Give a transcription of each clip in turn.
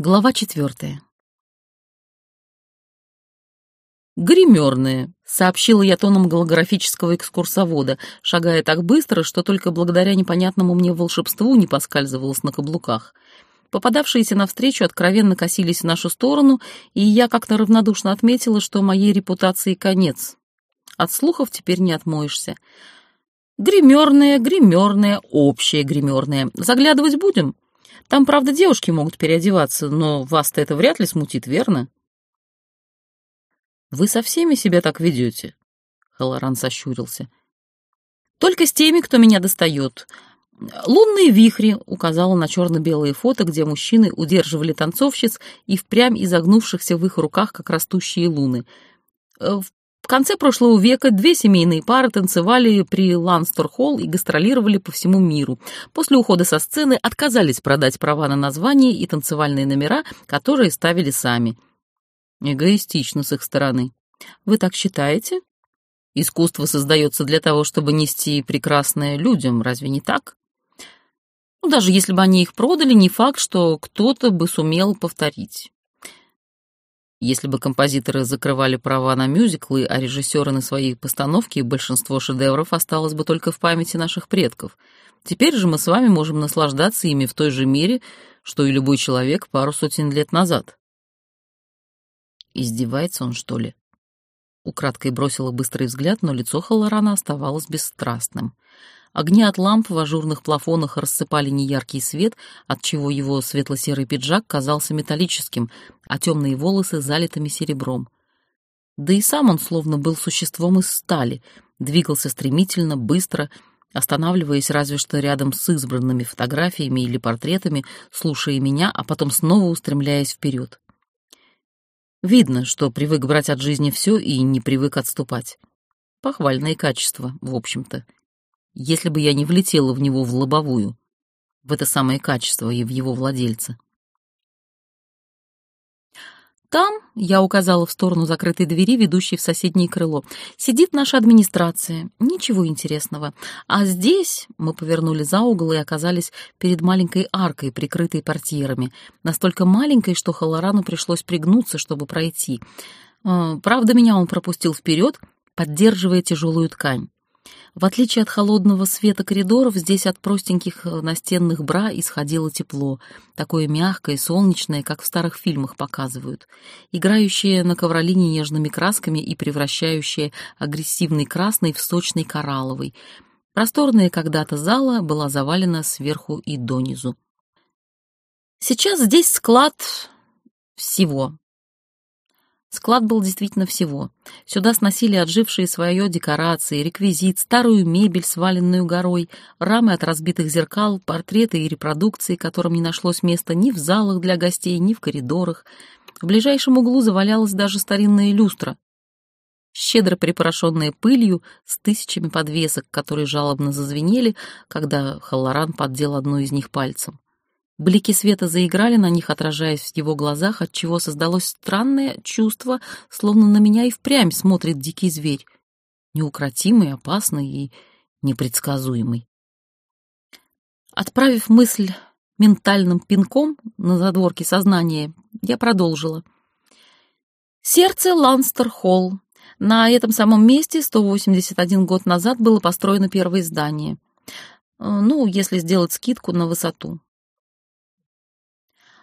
Глава четвертая. «Гримерные», — сообщила я тоном голографического экскурсовода, шагая так быстро, что только благодаря непонятному мне волшебству не поскальзывалась на каблуках. Попадавшиеся навстречу откровенно косились в нашу сторону, и я как-то равнодушно отметила, что моей репутации конец. От слухов теперь не отмоешься. «Гримерные, гримерные, общие гримерные. Заглядывать будем?» Там, правда, девушки могут переодеваться, но вас-то это вряд ли смутит, верно? Вы со всеми себя так ведете? Халаран сощурился. Только с теми, кто меня достает. «Лунные вихри», — указала на черно-белые фото, где мужчины удерживали танцовщиц и впрямь изогнувшихся в их руках, как растущие луны. В в конце прошлого века две семейные пары танцевали при Ланстер-Холл и гастролировали по всему миру. После ухода со сцены отказались продать права на название и танцевальные номера, которые ставили сами. Эгоистично с их стороны. Вы так считаете? Искусство создается для того, чтобы нести прекрасное людям, разве не так? Ну, даже если бы они их продали, не факт, что кто-то бы сумел повторить. Если бы композиторы закрывали права на мюзиклы, а режиссеры на свои постановки, большинство шедевров осталось бы только в памяти наших предков. Теперь же мы с вами можем наслаждаться ими в той же мере, что и любой человек пару сотен лет назад. Издевается он, что ли? Украдкой бросила быстрый взгляд, но лицо Халлорана оставалось бесстрастным. Огни от ламп в ажурных плафонах рассыпали неяркий свет, отчего его светло-серый пиджак казался металлическим, а темные волосы — залитыми серебром. Да и сам он словно был существом из стали, двигался стремительно, быстро, останавливаясь разве что рядом с избранными фотографиями или портретами, слушая меня, а потом снова устремляясь вперед. Видно, что привык брать от жизни все и не привык отступать. Похвальные качества, в общем-то если бы я не влетела в него в лобовую, в это самое качество и в его владельца. Там, я указала в сторону закрытой двери, ведущей в соседнее крыло, сидит наша администрация. Ничего интересного. А здесь мы повернули за угол и оказались перед маленькой аркой, прикрытой портьерами. Настолько маленькой, что Халарану пришлось пригнуться, чтобы пройти. А, правда, меня он пропустил вперед, поддерживая тяжелую ткань. В отличие от холодного света коридоров, здесь от простеньких э, настенных бра исходило тепло, такое мягкое солнечное, как в старых фильмах показывают, играющее на ковролине нежными красками и превращающее агрессивный красный в сочный коралловый. Просторная когда-то зала была завалена сверху и донизу. Сейчас здесь склад всего, Склад был действительно всего. Сюда сносили отжившие свое декорации, реквизит, старую мебель, сваленную горой, рамы от разбитых зеркал, портреты и репродукции, которым не нашлось места ни в залах для гостей, ни в коридорах. В ближайшем углу завалялась даже старинная люстра, щедро припорошенная пылью с тысячами подвесок, которые жалобно зазвенели, когда Халлоран поддел одну из них пальцем. Блики света заиграли на них, отражаясь в его глазах, отчего создалось странное чувство, словно на меня и впрямь смотрит дикий зверь. Неукротимый, опасный и непредсказуемый. Отправив мысль ментальным пинком на задворке сознания, я продолжила. Сердце Ланстер-Холл. На этом самом месте 181 год назад было построено первое здание. Ну, если сделать скидку на высоту.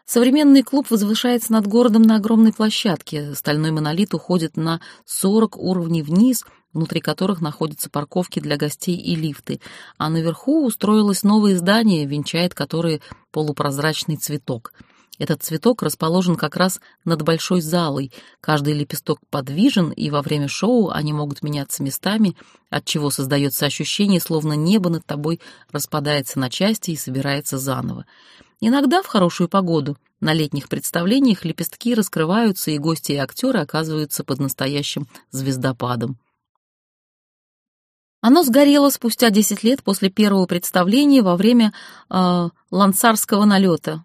Современный клуб возвышается над городом на огромной площадке. Стальной монолит уходит на 40 уровней вниз, внутри которых находятся парковки для гостей и лифты, а наверху устроилось новое здание, венчает которое полупрозрачный цветок. Этот цветок расположен как раз над большой залой. Каждый лепесток подвижен, и во время шоу они могут меняться местами, отчего создается ощущение, словно небо над тобой распадается на части и собирается заново. Иногда в хорошую погоду на летних представлениях лепестки раскрываются, и гости и актеры оказываются под настоящим звездопадом. Оно сгорело спустя 10 лет после первого представления во время э, лансарского налета.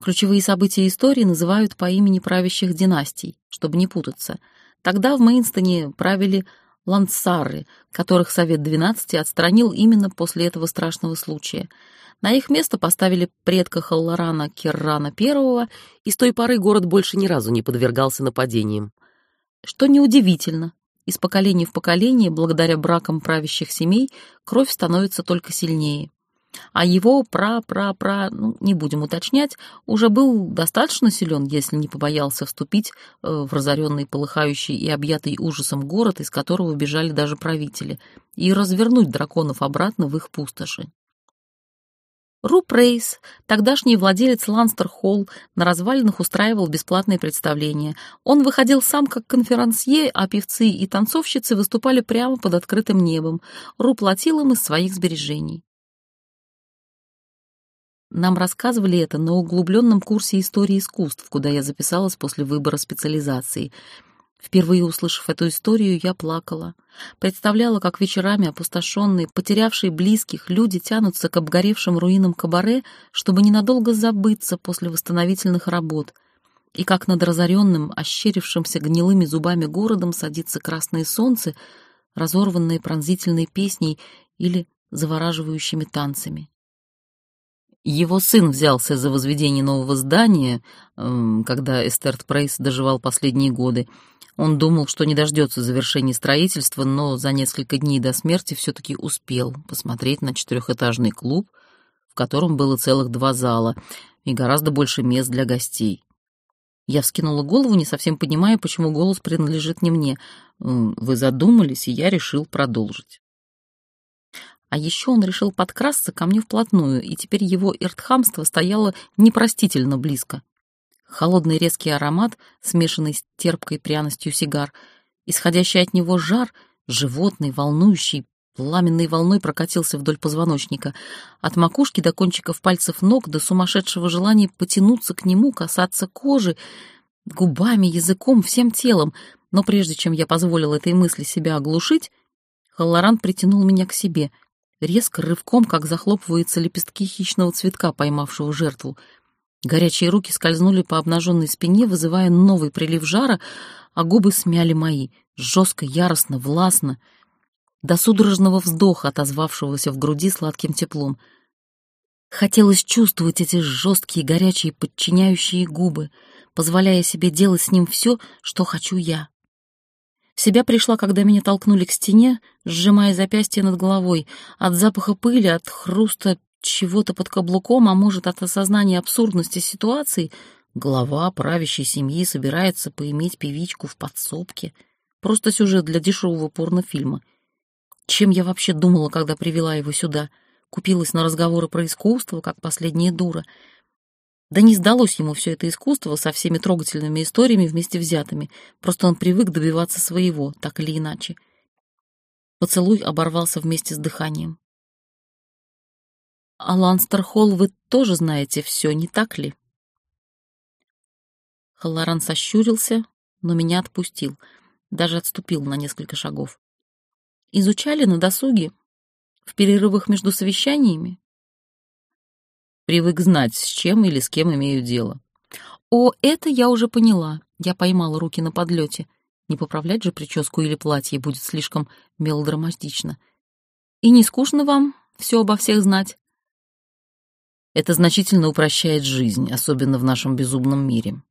Ключевые события истории называют по имени правящих династий, чтобы не путаться. Тогда в Мейнстоне правили лансары, которых Совет 12 отстранил именно после этого страшного случая — На их место поставили предка Халлорана Керрана I, и с той поры город больше ни разу не подвергался нападениям. Что неудивительно, из поколения в поколение, благодаря бракам правящих семей, кровь становится только сильнее. А его пра-пра-пра, ну, не будем уточнять, уже был достаточно силен, если не побоялся вступить э, в разоренный, полыхающий и объятый ужасом город, из которого бежали даже правители, и развернуть драконов обратно в их пустоши. Руп Рейс, тогдашний владелец Ланстер-Холл, на развалинах устраивал бесплатные представления. Он выходил сам как конферансье, а певцы и танцовщицы выступали прямо под открытым небом. Ру платил им из своих сбережений. Нам рассказывали это на углубленном курсе истории искусств, куда я записалась после выбора специализации — Впервые услышав эту историю, я плакала. Представляла, как вечерами опустошенные, потерявшие близких, люди тянутся к обгоревшим руинам кабаре, чтобы ненадолго забыться после восстановительных работ, и как над разоренным, ощерившимся гнилыми зубами городом садится красное солнце, разорванное пронзительной песней или завораживающими танцами. Его сын взялся за возведение нового здания, эм, когда Эстерт Прейс доживал последние годы, он думал, что не дождется завершения строительства, но за несколько дней до смерти все-таки успел посмотреть на четырехэтажный клуб, в котором было целых два зала и гораздо больше мест для гостей. Я вскинула голову, не совсем понимая, почему голос принадлежит не мне. Вы задумались, и я решил продолжить. А еще он решил подкрасться ко мне вплотную, и теперь его иртхамство стояло непростительно близко. Холодный резкий аромат, смешанный с терпкой пряностью сигар, исходящий от него жар, животный, волнующий, пламенной волной прокатился вдоль позвоночника, от макушки до кончиков пальцев ног, до сумасшедшего желания потянуться к нему, касаться кожи, губами, языком, всем телом. Но прежде чем я позволил этой мысли себя оглушить, Халлоран притянул меня к себе, резко, рывком, как захлопываются лепестки хищного цветка, поймавшего жертву — Горячие руки скользнули по обнаженной спине, вызывая новый прилив жара, а губы смяли мои, жестко, яростно, властно, до судорожного вздоха, отозвавшегося в груди сладким теплом. Хотелось чувствовать эти жесткие, горячие, подчиняющие губы, позволяя себе делать с ним все, что хочу я. Себя пришла, когда меня толкнули к стене, сжимая запястье над головой. От запаха пыли, от хруста чего-то под каблуком, а может, от осознания абсурдности ситуации, глава правящей семьи собирается поиметь певичку в подсобке. Просто сюжет для дешевого порнофильма. Чем я вообще думала, когда привела его сюда? Купилась на разговоры про искусство, как последняя дура. Да не сдалось ему все это искусство со всеми трогательными историями вместе взятыми. Просто он привык добиваться своего, так или иначе. Поцелуй оборвался вместе с дыханием. А Ланстерхолл вы тоже знаете все, не так ли? Халлоран сощурился, но меня отпустил, даже отступил на несколько шагов. Изучали на досуге, в перерывах между совещаниями? Привык знать, с чем или с кем имею дело. О, это я уже поняла. Я поймала руки на подлете. Не поправлять же прическу или платье будет слишком мелодраматично. И не скучно вам все обо всех знать? Это значительно упрощает жизнь, особенно в нашем безумном мире.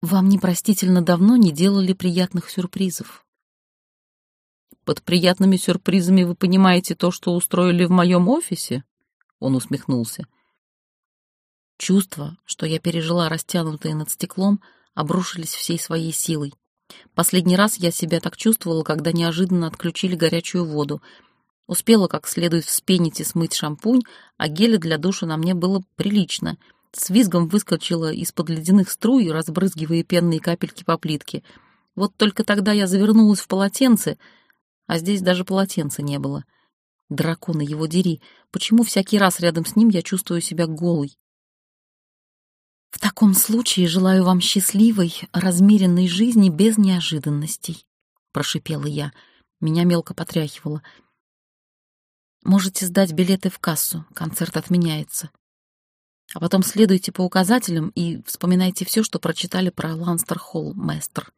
Вам непростительно давно не делали приятных сюрпризов. Под приятными сюрпризами вы понимаете то, что устроили в моем офисе? Он усмехнулся. Чувства, что я пережила растянутые над стеклом, обрушились всей своей силой. Последний раз я себя так чувствовала, когда неожиданно отключили горячую воду — Успела как следует вспенить и смыть шампунь, а геля для душа на мне было прилично. С визгом выскочила из-под ледяных струй, разбрызгивая пенные капельки по плитке. Вот только тогда я завернулась в полотенце, а здесь даже полотенца не было. Дракона его дери, почему всякий раз рядом с ним я чувствую себя голой? В таком случае желаю вам счастливой, размеренной жизни без неожиданностей, прошипела я. Меня мелко потряхивало. Можете сдать билеты в кассу, концерт отменяется. А потом следуйте по указателям и вспоминайте все, что прочитали про Ланстер-Холл, мэстр.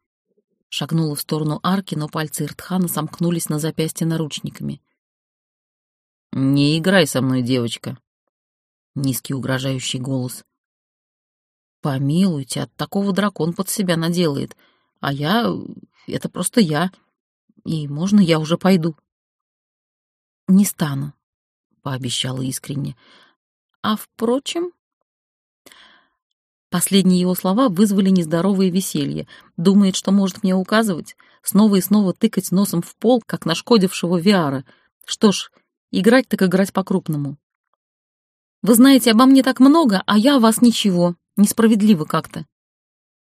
Шагнула в сторону арки, но пальцы Иртхана сомкнулись на запястье наручниками. «Не играй со мной, девочка». Низкий угрожающий голос. Помилуйте, от такого дракон под себя наделает. А я... это просто я. И можно я уже пойду? Не стану, пообещала искренне. А впрочем... Последние его слова вызвали нездоровое веселье. Думает, что может мне указывать, снова и снова тыкать носом в пол, как нашкодившего Виара. Что ж, играть так играть по-крупному. Вы знаете обо мне так много, а я о вас ничего. Несправедливо как-то.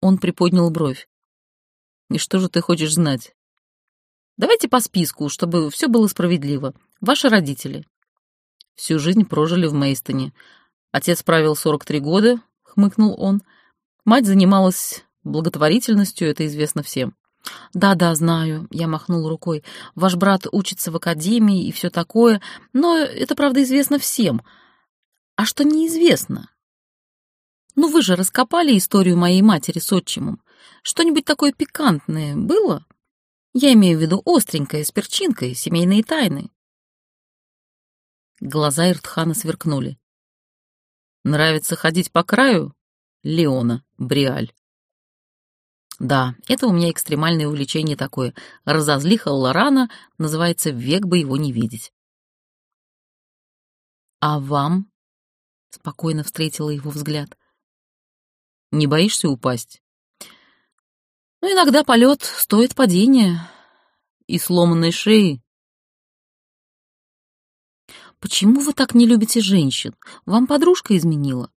Он приподнял бровь. И что же ты хочешь знать? Давайте по списку, чтобы все было справедливо. Ваши родители. Всю жизнь прожили в Мейстоне. Отец правил 43 года, хмыкнул он. Мать занималась благотворительностью, это известно всем. «Да-да, знаю», — я махнул рукой. «Ваш брат учится в академии и все такое, но это, правда, известно всем. А что неизвестно? Ну вы же раскопали историю моей матери с отчимом. Что-нибудь такое пикантное было? Я имею в виду остренькое, с перчинкой, семейные тайны». Глаза Иртхана сверкнули. Нравится ходить по краю? Леона, Бриаль. Да, это у меня экстремальное увлечение такое. Разозли Халлорана, называется «Век бы его не видеть». «А вам?» — спокойно встретила его взгляд. «Не боишься упасть?» «Ну, иногда полет стоит падения и сломанной шеи. Почему вы так не любите женщин? Вам подружка изменила?»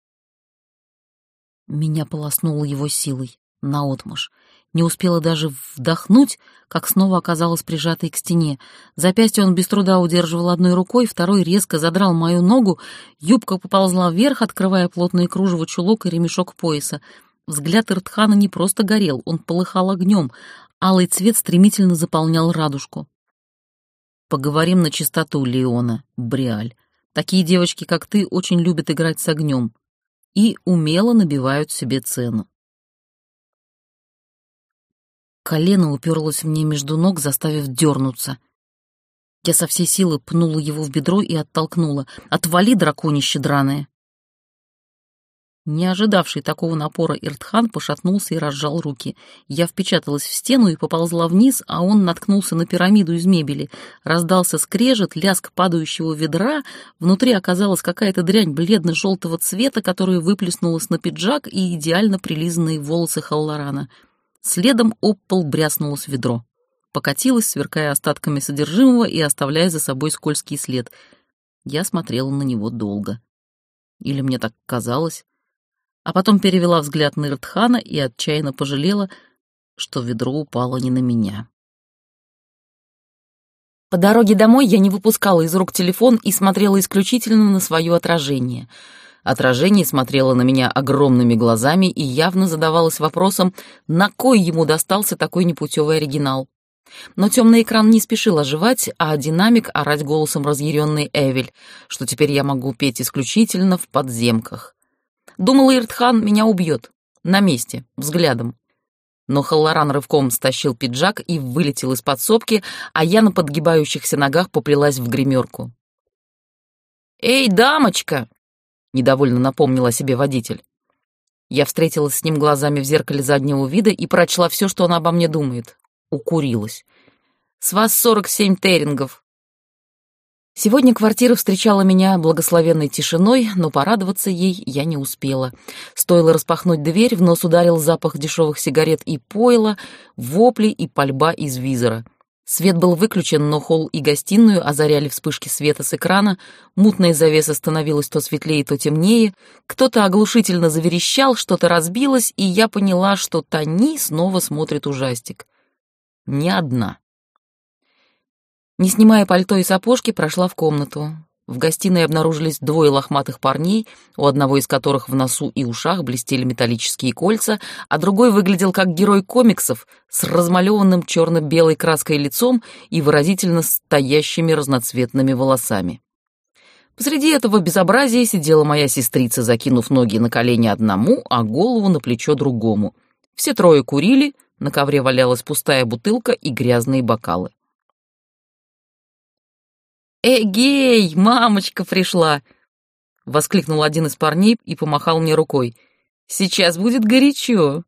Меня полоснуло его силой, наотмашь. Не успела даже вдохнуть, как снова оказалась прижатой к стене. Запястье он без труда удерживал одной рукой, второй резко задрал мою ногу, юбка поползла вверх, открывая плотные кружево чулок и ремешок пояса. Взгляд Иртхана не просто горел, он полыхал огнем, алый цвет стремительно заполнял радужку. Поговорим на чистоту, Леона, Бриаль. Такие девочки, как ты, очень любят играть с огнем и умело набивают себе цену. Колено уперлось мне между ног, заставив дернуться. Я со всей силы пнула его в бедро и оттолкнула. «Отвали, драконище драное!» Не ожидавший такого напора Иртхан пошатнулся и разжал руки. Я впечаталась в стену и поползла вниз, а он наткнулся на пирамиду из мебели. Раздался скрежет, лязг падающего ведра, внутри оказалась какая-то дрянь бледно-желтого цвета, которая выплеснулась на пиджак и идеально прилизанные волосы Халлорана. Следом об пол бряснулось ведро. Покатилось, сверкая остатками содержимого и оставляя за собой скользкий след. Я смотрела на него долго. Или мне так казалось? А потом перевела взгляд на Иртхана и отчаянно пожалела, что ведро упало не на меня. По дороге домой я не выпускала из рук телефон и смотрела исключительно на свое отражение. Отражение смотрело на меня огромными глазами и явно задавалось вопросом, на кой ему достался такой непутевый оригинал. Но темный экран не спешил оживать, а динамик орать голосом разъяренный Эвель, что теперь я могу петь исключительно в подземках. Думала, Иртхан меня убьет. На месте, взглядом. Но Халлоран рывком стащил пиджак и вылетел из подсобки, а я на подгибающихся ногах поплелась в гримерку. «Эй, дамочка!» — недовольно напомнил о себе водитель. Я встретилась с ним глазами в зеркале заднего вида и прочла все, что он обо мне думает. Укурилась. «С вас сорок семь терингов. Сегодня квартира встречала меня благословенной тишиной, но порадоваться ей я не успела. Стоило распахнуть дверь, в нос ударил запах дешевых сигарет и пойла, вопли и пальба из визора. Свет был выключен, но холл и гостиную озаряли вспышки света с экрана, мутная завеса становилась то светлее, то темнее, кто-то оглушительно заверещал, что-то разбилось, и я поняла, что Тони снова смотрит ужастик. Не одна. Не снимая пальто и сапожки, прошла в комнату. В гостиной обнаружились двое лохматых парней, у одного из которых в носу и ушах блестели металлические кольца, а другой выглядел как герой комиксов с размалеванным черно-белой краской лицом и выразительно стоящими разноцветными волосами. Посреди этого безобразия сидела моя сестрица, закинув ноги на колени одному, а голову на плечо другому. Все трое курили, на ковре валялась пустая бутылка и грязные бокалы. «Эгей, мамочка пришла!» — воскликнул один из парней и помахал мне рукой. «Сейчас будет горячо».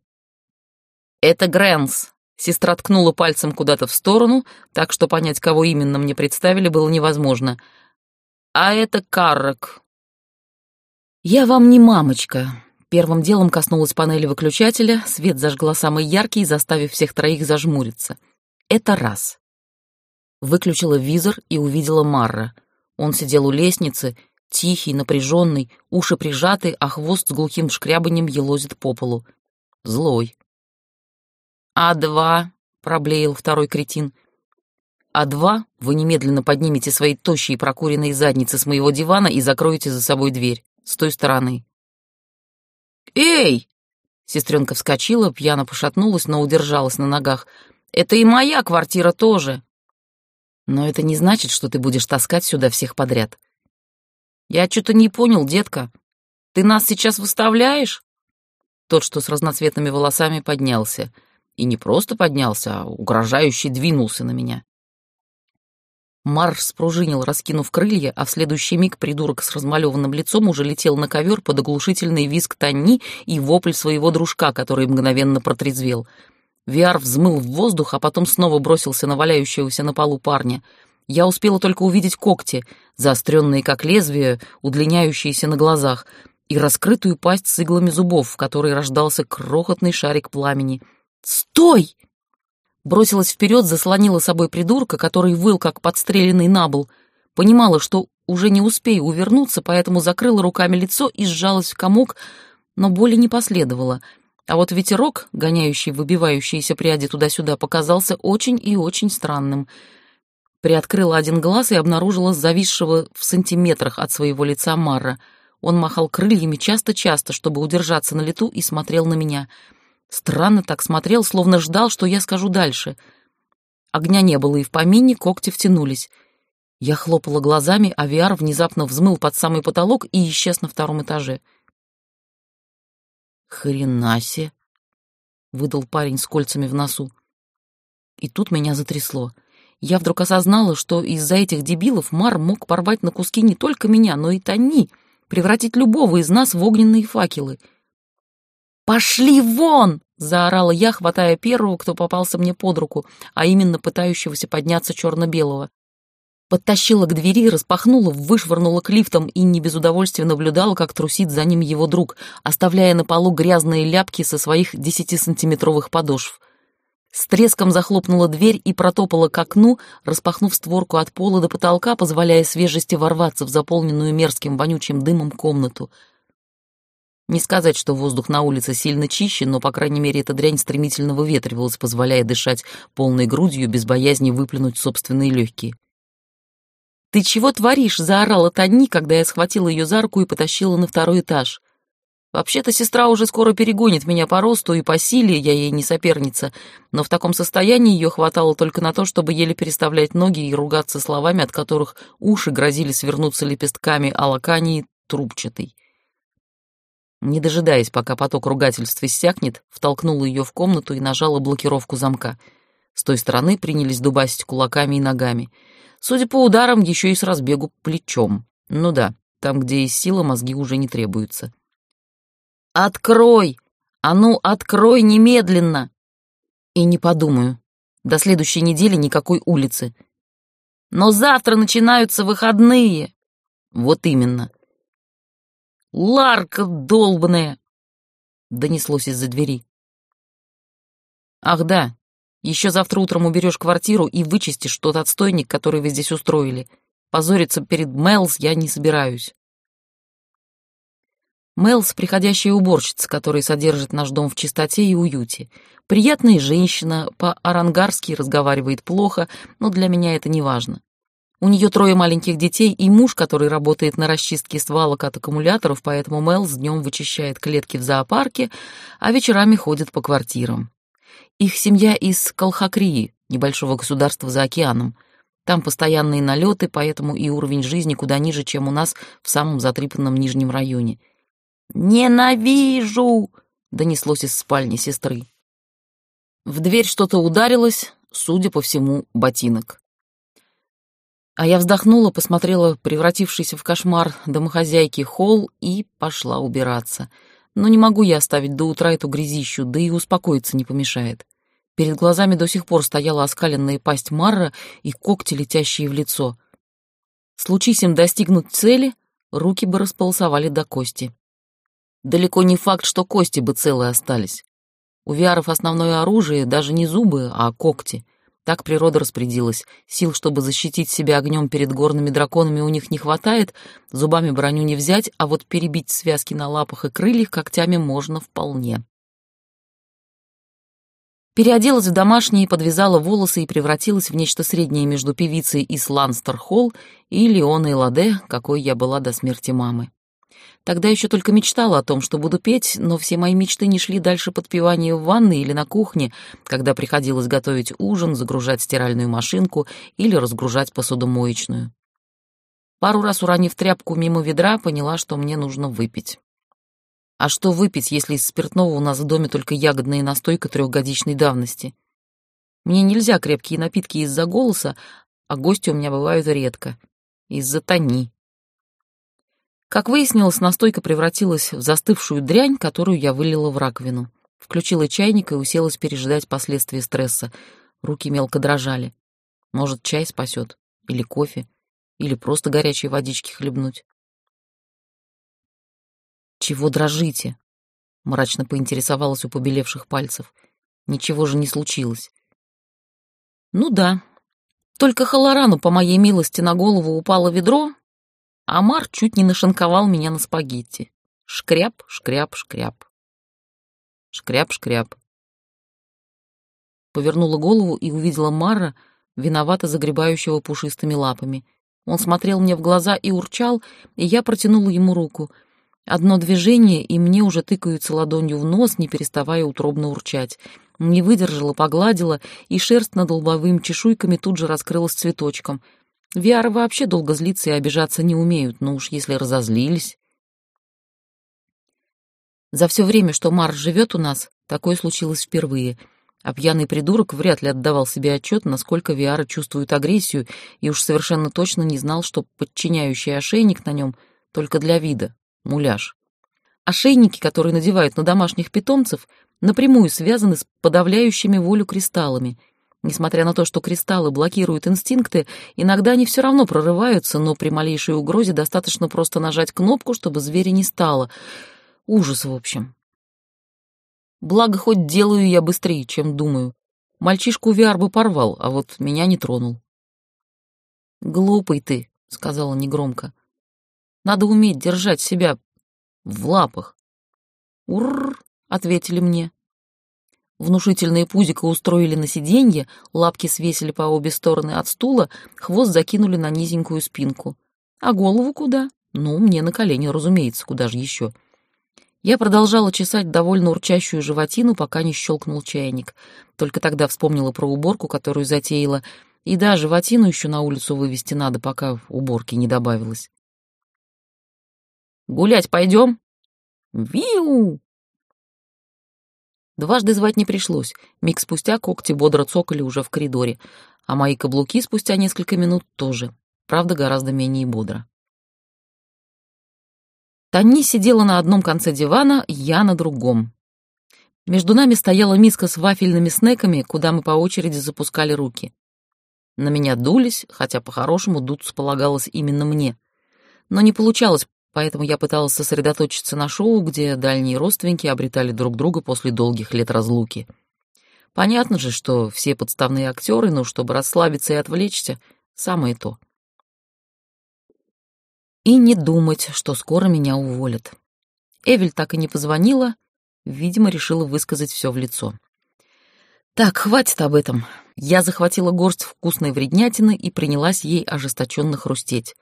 «Это Грэнс», — сестра ткнула пальцем куда-то в сторону, так что понять, кого именно мне представили, было невозможно. «А это Каррок». «Я вам не мамочка», Первым делом коснулась панели выключателя, свет зажгла самый яркий, заставив всех троих зажмуриться. Это раз. Выключила визор и увидела Марра. Он сидел у лестницы, тихий, напряженный, уши прижаты, а хвост с глухим шкрябанием елозит по полу. Злой. «А два?» — проблеял второй кретин. «А два вы немедленно поднимете свои тощие прокуренные задницы с моего дивана и закроете за собой дверь. С той стороны. «Эй!» Сестренка вскочила, пьяно пошатнулась, но удержалась на ногах. «Это и моя квартира тоже!» «Но это не значит, что ты будешь таскать сюда всех подряд». «Я что-то не понял, детка. Ты нас сейчас выставляешь?» Тот, что с разноцветными волосами, поднялся. И не просто поднялся, а угрожающе двинулся на меня. Марш спружинил, раскинув крылья, а в следующий миг придурок с размалеванным лицом уже летел на ковер под оглушительный визг Танни и вопль своего дружка, который мгновенно протрезвел. Виар взмыл в воздух, а потом снова бросился на валяющегося на полу парня. Я успела только увидеть когти, заостренные как лезвие, удлиняющиеся на глазах, и раскрытую пасть с иглами зубов, в которой рождался крохотный шарик пламени. «Стой!» бросилась вперед, заслонила собой придурка, который выл, как подстреленный набл. Понимала, что уже не успею увернуться, поэтому закрыла руками лицо и сжалась в комок, но боли не последовало. А вот ветерок, гоняющий выбивающиеся пряди туда-сюда, показался очень и очень странным. Приоткрыла один глаз и обнаружила зависшего в сантиметрах от своего лица Марра. Он махал крыльями часто-часто, чтобы удержаться на лету, и смотрел на меня — Странно так смотрел, словно ждал, что я скажу дальше. Огня не было и в помине, когти втянулись. Я хлопала глазами, а Виар внезапно взмыл под самый потолок и исчез на втором этаже. «Хренасе!» — выдал парень с кольцами в носу. И тут меня затрясло. Я вдруг осознала, что из-за этих дебилов Мар мог порвать на куски не только меня, но и Тони, превратить любого из нас в огненные факелы — «Пошли вон!» — заорала я, хватая первого, кто попался мне под руку, а именно пытающегося подняться черно-белого. Подтащила к двери, распахнула, вышвырнула к лифтам и не без удовольствия наблюдала, как трусит за ним его друг, оставляя на полу грязные ляпки со своих десятисантиметровых подошв. С треском захлопнула дверь и протопала к окну, распахнув створку от пола до потолка, позволяя свежести ворваться в заполненную мерзким вонючим дымом комнату — не сказать, что воздух на улице сильно чище, но, по крайней мере, эта дрянь стремительно выветривалась, позволяя дышать полной грудью без боязни выплюнуть собственные легкие. «Ты чего творишь?» — заорала Тани, когда я схватила ее за руку и потащила на второй этаж. Вообще-то сестра уже скоро перегонит меня по росту и по силе, я ей не соперница, но в таком состоянии ее хватало только на то, чтобы еле переставлять ноги и ругаться словами, от которых уши грозили свернуться лепестками алакании трубчатой. Не дожидаясь, пока поток ругательств иссякнет, втолкнула ее в комнату и нажала блокировку замка. С той стороны принялись дубасить кулаками и ногами. Судя по ударам, еще и с разбегу плечом. Ну да, там, где есть сила, мозги уже не требуются. «Открой! А ну, открой немедленно!» И не подумаю. До следующей недели никакой улицы. «Но завтра начинаются выходные!» «Вот именно. Ларка долбаная!» — донеслось из-за двери. «Ах да, еще завтра утром уберешь квартиру и вычистишь тот отстойник, который вы здесь устроили. Позориться перед Мэлс я не собираюсь». Мэлс — приходящая уборщица, которая содержит наш дом в чистоте и уюте. Приятная женщина, по-арангарски разговаривает плохо, но для меня это не важно. У нее трое маленьких детей и муж, который работает на расчистке свалок от аккумуляторов, поэтому Мел с днем вычищает клетки в зоопарке, а вечерами ходит по квартирам. Их семья из Колхакрии, небольшого государства за океаном. Там постоянные налеты, поэтому и уровень жизни куда ниже, чем у нас в самом затрипанном нижнем районе. «Ненавижу!» — донеслось из спальни сестры. В дверь что-то ударилось, судя по всему, ботинок. А я вздохнула, посмотрела превратившийся в кошмар домохозяйки холл и пошла убираться. Но не могу я оставить до утра эту грязищу, да и успокоиться не помешает. Перед глазами до сих пор стояла оскаленная пасть Марра и когти, летящие в лицо. Случись им достигнуть цели, руки бы располосовали до кости. Далеко не факт, что кости бы целые остались. У виаров основное оружие даже не зубы, а когти — так природа распорядилась. Сил, чтобы защитить себя огнем перед горными драконами, у них не хватает, зубами броню не взять, а вот перебить связки на лапах и крыльях когтями можно вполне. Переоделась в домашние, подвязала волосы и превратилась в нечто среднее между певицей из Ланстер-Холл и Леоной Ладе, какой я была до смерти мамы. Тогда еще только мечтала о том, что буду петь, но все мои мечты не шли дальше подпевания в ванной или на кухне, когда приходилось готовить ужин, загружать стиральную машинку или разгружать посудомоечную. Пару раз уронив тряпку мимо ведра, поняла, что мне нужно выпить. А что выпить, если из спиртного у нас в доме только ягодная настойка трехгодичной давности? Мне нельзя крепкие напитки из-за голоса, а гости у меня бывают редко. Из-за тони. Как выяснилось, настойка превратилась в застывшую дрянь, которую я вылила в раковину. Включила чайник и уселась пережидать последствия стресса. Руки мелко дрожали. Может, чай спасет? Или кофе? Или просто горячей водички хлебнуть? «Чего дрожите?» — мрачно поинтересовалась у побелевших пальцев. «Ничего же не случилось». «Ну да. Только Халарану, по моей милости, на голову упало ведро, Амар чуть не нашинковал меня на спагетти. Шкряп, шкряп, шкряп. Шкряп, шкряп. Повернула голову и увидела Мара, виновато загребающего пушистыми лапами. Он смотрел мне в глаза и урчал, и я протянула ему руку. Одно движение, и мне уже тыкаются ладонью в нос, не переставая утробно урчать. Не выдержала, погладила, и шерсть над лбовыми чешуйками тут же раскрылась цветочком — Виары вообще долго злиться и обижаться не умеют, но уж если разозлились... За все время, что Марс живет у нас, такое случилось впервые, а пьяный придурок вряд ли отдавал себе отчет, насколько Виары чувствуют агрессию, и уж совершенно точно не знал, что подчиняющий ошейник на нем только для вида, муляж. Ошейники, которые надевают на домашних питомцев, напрямую связаны с подавляющими волю кристаллами — Несмотря на то, что кристаллы блокируют инстинкты, иногда они все равно прорываются, но при малейшей угрозе достаточно просто нажать кнопку, чтобы зверя не стало. Ужас, в общем. Благо, хоть делаю я быстрее, чем думаю. Мальчишку Виар бы порвал, а вот меня не тронул. «Глупый ты», — сказала негромко. «Надо уметь держать себя в лапах». «Уррр», — ответили мне. Внушительные пузико устроили на сиденье, лапки свесили по обе стороны от стула, хвост закинули на низенькую спинку. А голову куда? Ну, мне на колени, разумеется, куда же еще. Я продолжала чесать довольно урчащую животину, пока не щелкнул чайник. Только тогда вспомнила про уборку, которую затеяла. И да, животину еще на улицу вывести надо, пока уборки не добавилось. «Гулять пойдем?» «Виу!» Дважды звать не пришлось. Миг спустя когти бодро цокали уже в коридоре, а мои каблуки спустя несколько минут тоже. Правда, гораздо менее бодро. Тони сидела на одном конце дивана, я на другом. Между нами стояла миска с вафельными снеками, куда мы по очереди запускали руки. На меня дулись, хотя по-хорошему дуться полагалось именно мне. Но не получалось поэтому я пыталась сосредоточиться на шоу, где дальние родственники обретали друг друга после долгих лет разлуки. Понятно же, что все подставные актеры, но чтобы расслабиться и отвлечься, самое то. И не думать, что скоро меня уволят. Эвель так и не позвонила, видимо, решила высказать все в лицо. Так, хватит об этом. Я захватила горсть вкусной вреднятины и принялась ей ожесточенно хрустеть.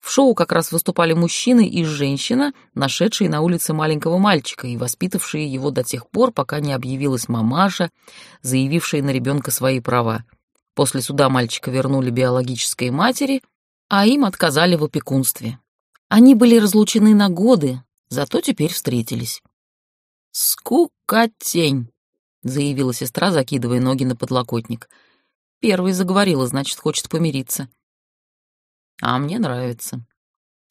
В шоу как раз выступали мужчины и женщина, нашедшие на улице маленького мальчика и воспитавшие его до тех пор, пока не объявилась мамаша, заявившая на ребенка свои права. После суда мальчика вернули биологической матери, а им отказали в опекунстве. Они были разлучены на годы, зато теперь встретились. «Скукотень», — заявила сестра, закидывая ноги на подлокотник. Первый заговорила, значит, хочет помириться. А мне нравится.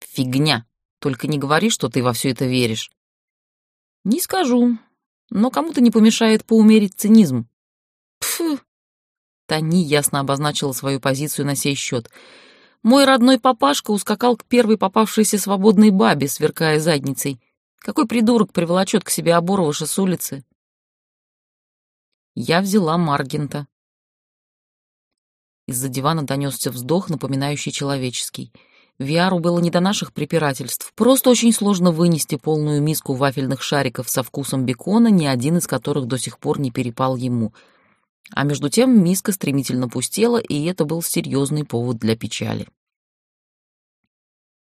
Фигня. Только не говори, что ты во все это веришь. Не скажу, но кому-то не помешает поумерить цинизм. Пф. Тани ясно обозначила свою позицию на сей счет. Мой родной папашка ускакал к первой попавшейся свободной бабе, сверкая задницей. Какой придурок приволочет к себе оборвыша с улицы? Я взяла Маргента. Из-за дивана донесся вздох, напоминающий человеческий. Виару было не до наших препирательств. Просто очень сложно вынести полную миску вафельных шариков со вкусом бекона, ни один из которых до сих пор не перепал ему. А между тем миска стремительно пустела, и это был серьезный повод для печали.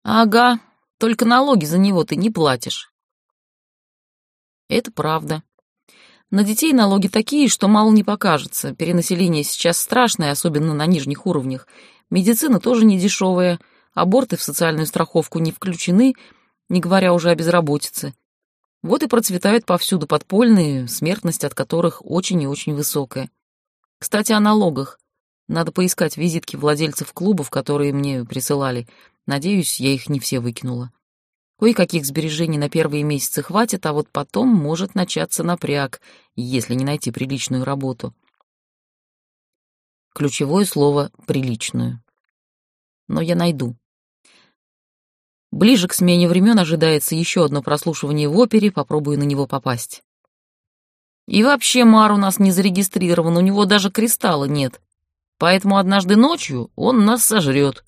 «Ага, только налоги за него ты не платишь». Это правда. На детей налоги такие, что мало не покажется. Перенаселение сейчас страшное, особенно на нижних уровнях. Медицина тоже не дешевая, аборты в социальную страховку не включены, не говоря уже о безработице. Вот и процветают повсюду подпольные, смертность от которых очень и очень высокая. Кстати, о налогах. Надо поискать визитки владельцев клубов, которые мне присылали. Надеюсь, я их не все выкинула. Кое-каких сбережений на первые месяцы хватит, а вот потом может начаться напряг, если не найти приличную работу. Ключевое слово «приличную». Но я найду. Ближе к смене времен ожидается еще одно прослушивание в опере, попробую на него попасть. И вообще Мар у нас не зарегистрирован, у него даже кристалла нет. Поэтому однажды ночью он нас сожрет.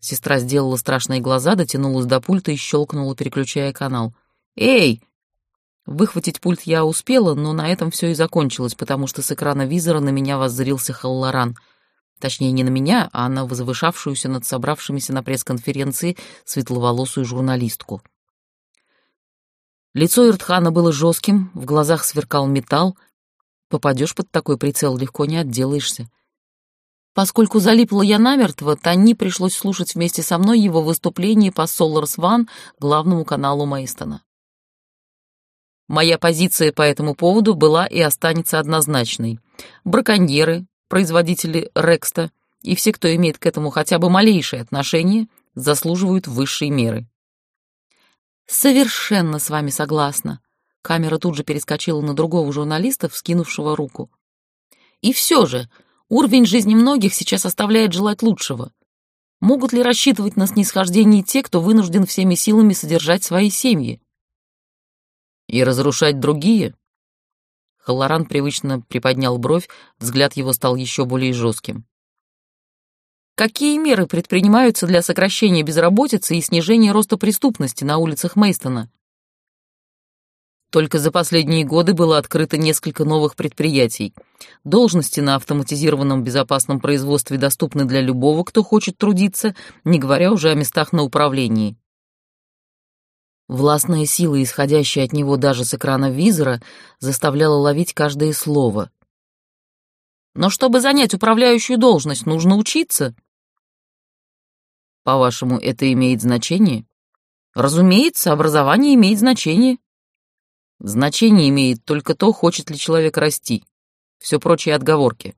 Сестра сделала страшные глаза, дотянулась до пульта и щелкнула, переключая канал. «Эй!» Выхватить пульт я успела, но на этом все и закончилось, потому что с экрана визора на меня воззрился Халлоран. Точнее, не на меня, а на возвышавшуюся над собравшимися на пресс-конференции светловолосую журналистку. Лицо Иртхана было жестким, в глазах сверкал металл. Попадешь под такой прицел, легко не отделаешься. Поскольку залипла я намертво, Тани пришлось слушать вместе со мной его выступление по Solars One, главному каналу Мейстона. Моя позиция по этому поводу была и останется однозначной. Браконьеры, производители Рекста и все, кто имеет к этому хотя бы малейшее отношение, заслуживают высшей меры. Совершенно с вами согласна. Камера тут же перескочила на другого журналиста, вскинувшего руку. И все же, Уровень жизни многих сейчас оставляет желать лучшего. Могут ли рассчитывать на снисхождение те, кто вынужден всеми силами содержать свои семьи? И разрушать другие? Халлоран привычно приподнял бровь, взгляд его стал еще более жестким. Какие меры предпринимаются для сокращения безработицы и снижения роста преступности на улицах Мейстона? Только за последние годы было открыто несколько новых предприятий. Должности на автоматизированном безопасном производстве доступны для любого, кто хочет трудиться, не говоря уже о местах на управлении. Властная сила, исходящая от него даже с экрана визора, заставляла ловить каждое слово. Но чтобы занять управляющую должность, нужно учиться. По-вашему, это имеет значение? Разумеется, образование имеет значение. Значение имеет только то, хочет ли человек расти. Все прочие отговорки.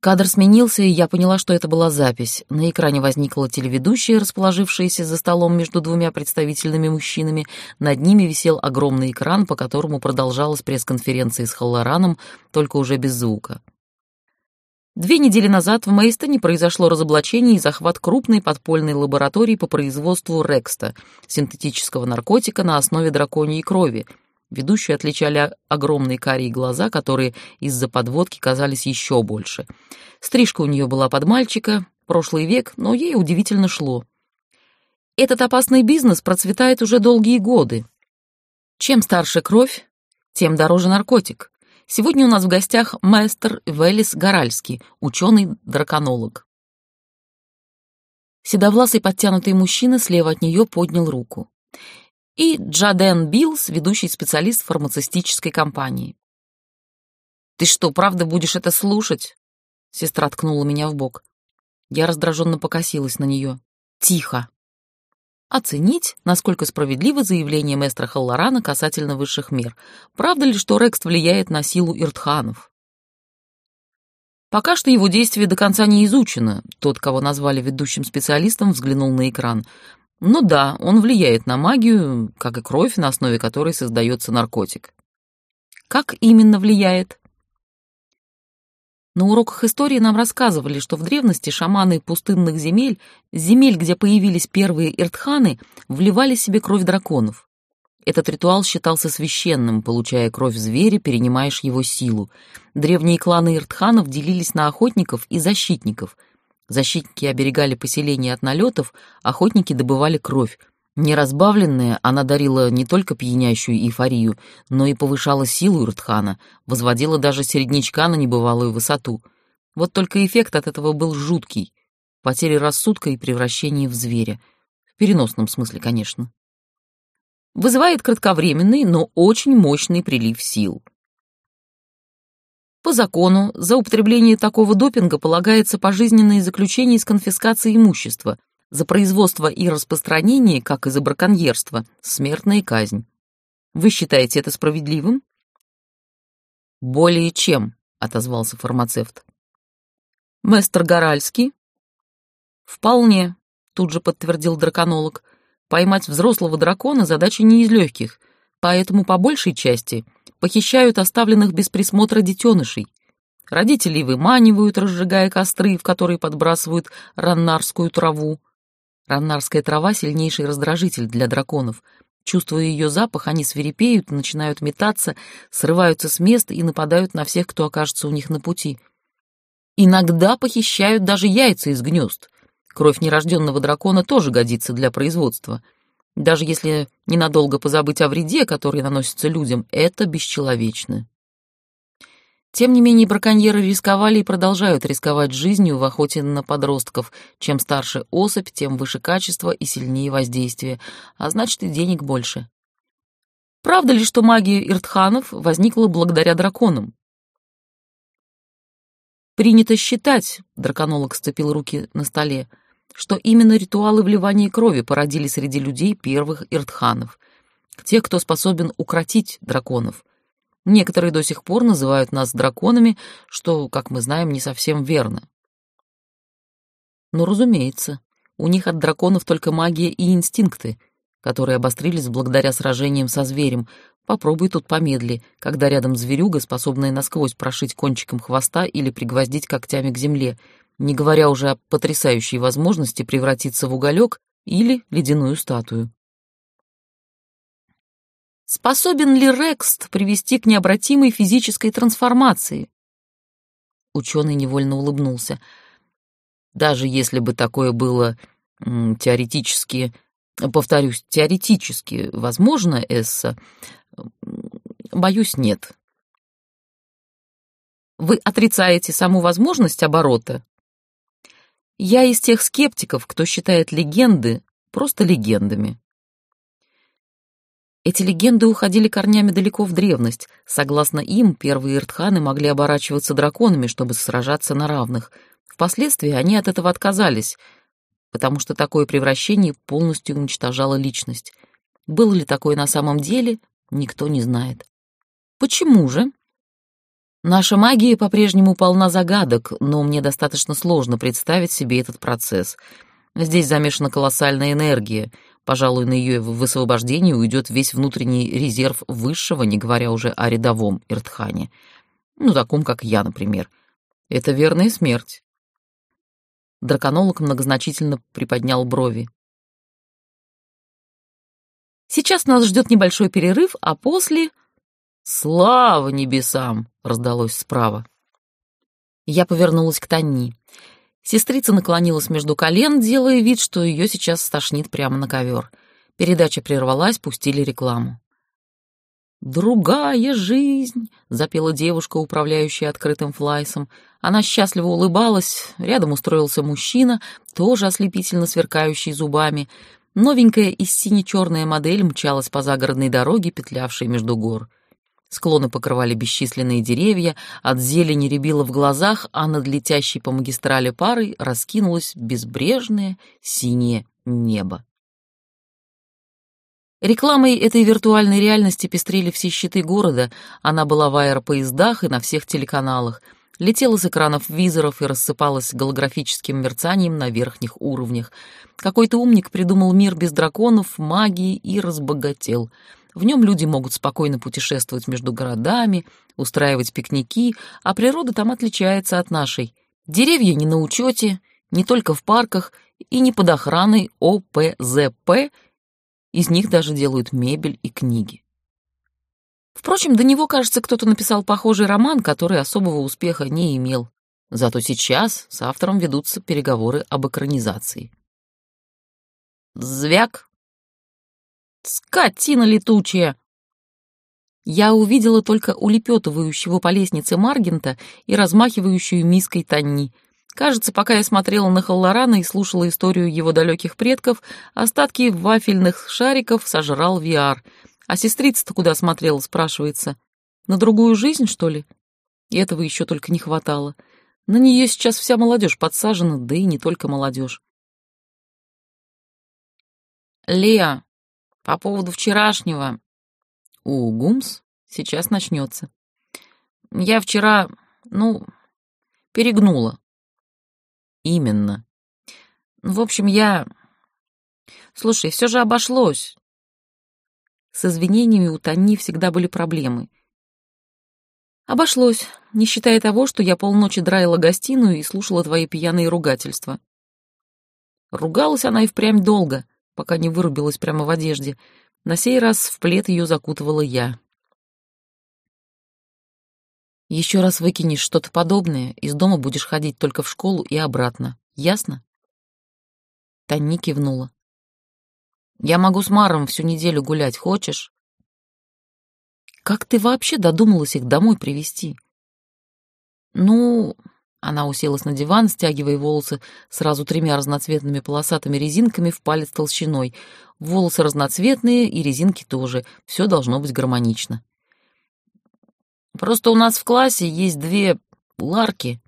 Кадр сменился, и я поняла, что это была запись. На экране возникла телеведущая, расположившаяся за столом между двумя представительными мужчинами. Над ними висел огромный экран, по которому продолжалась пресс-конференция с Халлораном, только уже без звука. Две недели назад в Мейстоне произошло разоблачение и захват крупной подпольной лаборатории по производству Рекста, синтетического наркотика на основе драконьей крови. Ведущие отличали огромные карие глаза, которые из-за подводки казались еще больше. Стрижка у нее была под мальчика, прошлый век, но ей удивительно шло. Этот опасный бизнес процветает уже долгие годы. Чем старше кровь, тем дороже наркотик. Сегодня у нас в гостях мастер Велис Горальский, ученый-драконолог. Седовласый подтянутый мужчина слева от нее поднял руку. И Джаден Биллс, ведущий специалист фармацевтической компании. «Ты что, правда будешь это слушать?» Сестра ткнула меня в бок. Я раздраженно покосилась на нее. «Тихо!» Оценить, насколько справедливо заявление мэстра Халлорана касательно высших мер. Правда ли, что Рекст влияет на силу иртханов? Пока что его действие до конца не изучено. Тот, кого назвали ведущим специалистом, взглянул на экран. Ну да, он влияет на магию, как и кровь, на основе которой создается наркотик. Как именно влияет? На уроках истории нам рассказывали, что в древности шаманы пустынных земель, земель, где появились первые иртханы, вливали себе кровь драконов. Этот ритуал считался священным, получая кровь зверя, перенимаешь его силу. Древние кланы иртханов делились на охотников и защитников — Защитники оберегали поселение от налетов, охотники добывали кровь. Неразбавленная, она дарила не только пьянящую эйфорию, но и повышала силу Иртхана, возводила даже середнячка на небывалую высоту. Вот только эффект от этого был жуткий. Потеря рассудка и превращение в зверя. В переносном смысле, конечно. Вызывает кратковременный, но очень мощный прилив сил. По закону, за употребление такого допинга полагается пожизненное заключение с конфискацией имущества, за производство и распространение, как и за браконьерство, смертная казнь. Вы считаете это справедливым? Более чем, отозвался фармацевт. Мэстер Горальский? Вполне, тут же подтвердил драконолог. Поймать взрослого дракона задача не из легких, поэтому по большей части похищают оставленных без присмотра детенышей. Родителей выманивают, разжигая костры, в которые подбрасывают раннарскую траву. Раннарская трава — сильнейший раздражитель для драконов. Чувствуя ее запах, они свирепеют, начинают метаться, срываются с места и нападают на всех, кто окажется у них на пути. Иногда похищают даже яйца из гнезд. Кровь нерожденного дракона тоже годится для производства — даже если ненадолго позабыть о вреде, который наносится людям, это бесчеловечно. Тем не менее, браконьеры рисковали и продолжают рисковать жизнью в охоте на подростков. Чем старше особь, тем выше качество и сильнее воздействие, а значит и денег больше. Правда ли, что магия иртханов возникла благодаря драконам? Принято считать, драконолог сцепил руки на столе, — что именно ритуалы вливания крови породили среди людей первых иртханов, тех, кто способен укротить драконов. Некоторые до сих пор называют нас драконами, что, как мы знаем, не совсем верно. Но, разумеется, у них от драконов только магия и инстинкты, которые обострились благодаря сражениям со зверем. Попробуй тут помедли, когда рядом зверюга, способная насквозь прошить кончиком хвоста или пригвоздить когтями к земле — не говоря уже о потрясающей возможности превратиться в уголек или ледяную статую. Способен ли Рекст привести к необратимой физической трансформации? Ученый невольно улыбнулся. Даже если бы такое было теоретически, повторюсь, теоретически возможно, Эсса, боюсь, нет. Вы отрицаете саму возможность оборота? Я из тех скептиков, кто считает легенды просто легендами. Эти легенды уходили корнями далеко в древность. Согласно им, первые иртханы могли оборачиваться драконами, чтобы сражаться на равных. Впоследствии они от этого отказались, потому что такое превращение полностью уничтожало личность. Было ли такое на самом деле, никто не знает. Почему же? Наша магия по-прежнему полна загадок, но мне достаточно сложно представить себе этот процесс. Здесь замешана колоссальная энергия. Пожалуй, на ее высвобождение уйдет весь внутренний резерв высшего, не говоря уже о рядовом Иртхане. Ну, таком, как я, например. Это верная смерть. Драконолог многозначительно приподнял брови. Сейчас нас ждет небольшой перерыв, а после «Слава небесам!» — раздалось справа. Я повернулась к Танни. Сестрица наклонилась между колен, делая вид, что ее сейчас стошнит прямо на ковер. Передача прервалась, пустили рекламу. «Другая жизнь!» — запела девушка, управляющая открытым флайсом. Она счастливо улыбалась, рядом устроился мужчина, тоже ослепительно сверкающий зубами. Новенькая и сине-черная модель мчалась по загородной дороге, петлявшей между гор. Склоны покрывали бесчисленные деревья, от зелени рябило в глазах, а над летящей по магистрали парой раскинулось безбрежное синее небо. Рекламой этой виртуальной реальности пестрели все щиты города, она была в аэропоездах и на всех телеканалах. летела с экранов визоров и рассыпалась голографическим мерцанием на верхних уровнях. Какой-то умник придумал мир без драконов, магии и разбогател. В нем люди могут спокойно путешествовать между городами, устраивать пикники, а природа там отличается от нашей. Деревья не на учете, не только в парках и не под охраной ОПЗП, из них даже делают мебель и книги. Впрочем, до него, кажется, кто-то написал похожий роман, который особого успеха не имел. Зато сейчас с автором ведутся переговоры об экранизации. Звяк. Скотина летучая! Я увидела только улепетывающего по лестнице Маргента и размахивающую миской Танни. Кажется, пока я смотрела на Халлорана и слушала историю его далеких предков, остатки вафельных шариков сожрал VR — а сестрица-то куда смотрела, спрашивается? На другую жизнь, что ли? И этого еще только не хватало. На нее сейчас вся молодежь подсажена, да и не только молодежь. Леа, по поводу вчерашнего. У Гумс сейчас начнется. Я вчера, ну, перегнула. Именно. В общем, я... Слушай, все же обошлось. С извинениями у Тани всегда были проблемы. Обошлось, не считая того, что я полночи драила гостиную и слушала твои пьяные ругательства. Ругалась она и впрямь долго, пока не вырубилась прямо в одежде. На сей раз в плед ее закутывала я. Еще раз выкинешь что-то подобное, из дома будешь ходить только в школу и обратно. Ясно? Танни кивнула. Я могу с Маром всю неделю гулять, хочешь? Как ты вообще додумалась их домой привести? Ну, она уселась на диван, стягивая волосы сразу тремя разноцветными полосатыми резинками в палец толщиной. Волосы разноцветные и резинки тоже. Все должно быть гармонично. Просто у нас в классе есть две ларки.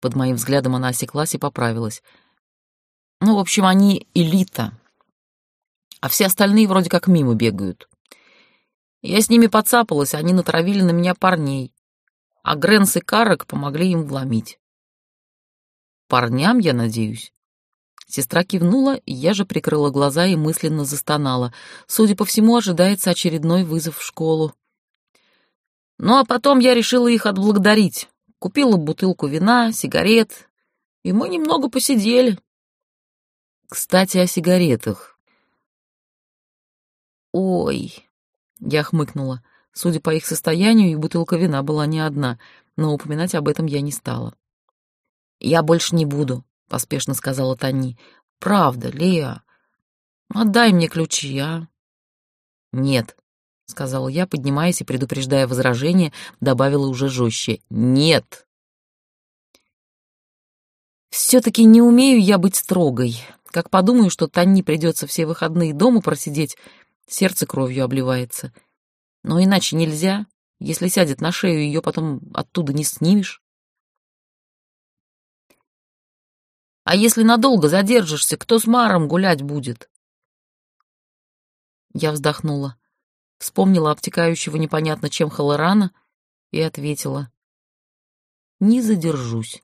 Под моим взглядом она осеклась и поправилась. Ну, в общем, они элита а все остальные вроде как мимо бегают. Я с ними подцапалась, они натравили на меня парней, а Грэнс и Каррок помогли им вломить. Парням, я надеюсь. Сестра кивнула, я же прикрыла глаза и мысленно застонала. Судя по всему, ожидается очередной вызов в школу. Ну а потом я решила их отблагодарить. Купила бутылку вина, сигарет, и мы немного посидели. Кстати, о сигаретах. «Ой!» — я хмыкнула. Судя по их состоянию, и бутылка вина была не одна, но упоминать об этом я не стала. «Я больше не буду», — поспешно сказала Тани. «Правда, Леа. Отдай мне ключи, а?» «Нет», — сказала я, поднимаясь и, предупреждая возражение, добавила уже жестче. «Нет!» «Все-таки не умею я быть строгой. Как подумаю, что Тани придется все выходные дома просидеть, сердце кровью обливается. Но иначе нельзя. Если сядет на шею, ее потом оттуда не снимешь. А если надолго задержишься, кто с Маром гулять будет? Я вздохнула, вспомнила обтекающего непонятно чем Халорана и ответила. Не задержусь.